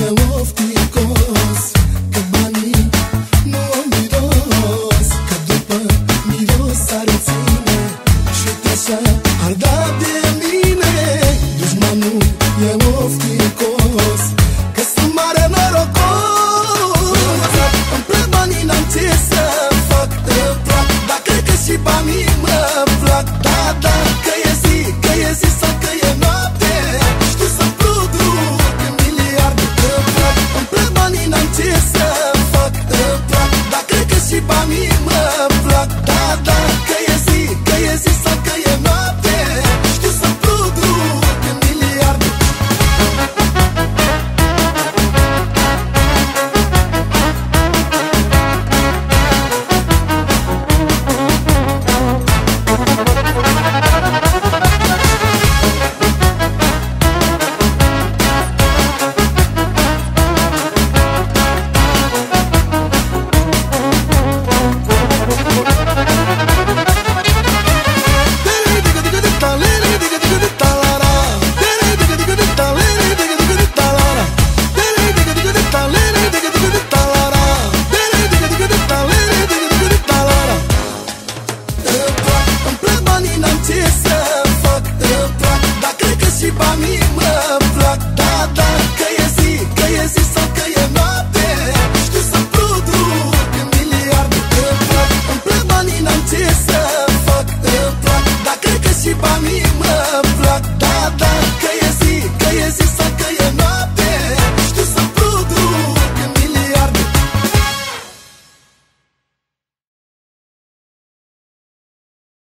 Yavov ti kos mă plac, da, da, că esse pra mim.